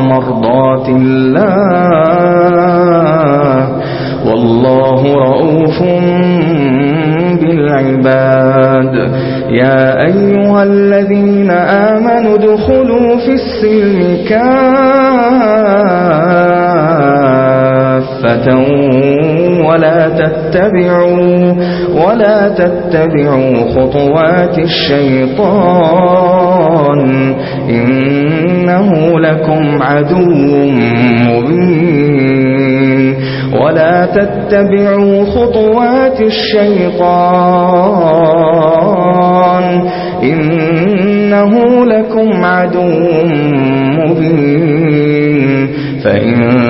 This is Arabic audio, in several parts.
ومرضات الله والله رؤوف بالعباد. يا أيها الذين آمنوا دخلوا في السلم كافة. كافة ولا تتبعوا ولا تتبعوا خطوات الشيطان. إنه لكم عدو مبين. ولا تتبعوا خطوات الشيطان. إنه لكم عدو مبين. فإن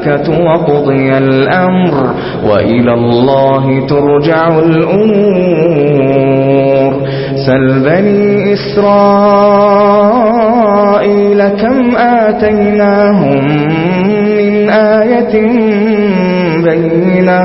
الْمَلَائِكَةُ وَقُضِيَ الْأَمْرُ وَإِلَى اللَّهِ تُرْجَعُ الْأُمُورُ. سَلْ بَنِي إِسْرَائِيلَ كَمْ آتَيْنَاهُمْ مِنْ آيَةٍ بَيِّنَةٍ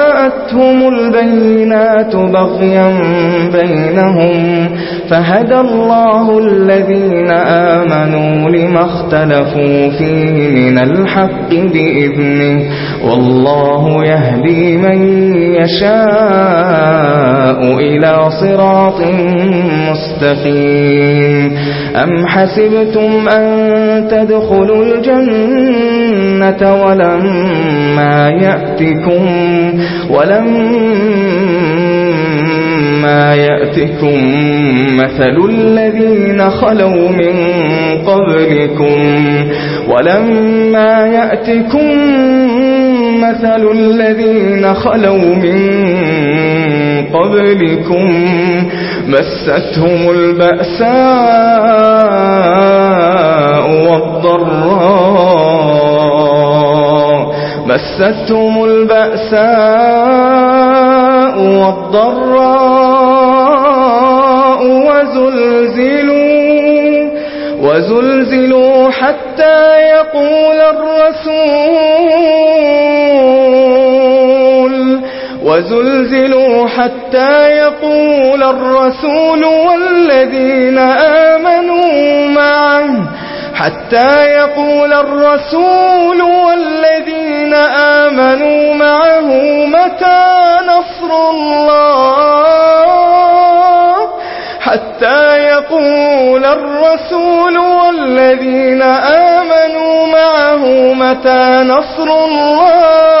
جاءتهم البينات بغيا بينهم فهدى الله الذين آمنوا لما اختلفوا فيه من الحق بإذنه والله يهدي من يشاء إلى صراط مستقيم. أم حسبتم أن تدخلوا الجنة ولما يأتكم ولما يأتكم مثل الذين خلوا من قبلكم. ولما يأتكم مثل الذين خلوا من قبلكم مستهم البأساء والضراء مستهم البأساء والضراء وزلزلوا وزلزلوا حتى يقول الرسول وزلزلوا حتى يقول الرسول والذين آمنوا معه. حتى يقول الرسول والذين آمنوا معه متى نصر الله. حتى يقول الرسول والذين آمنوا معه متى نصر الله.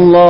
الله أكبر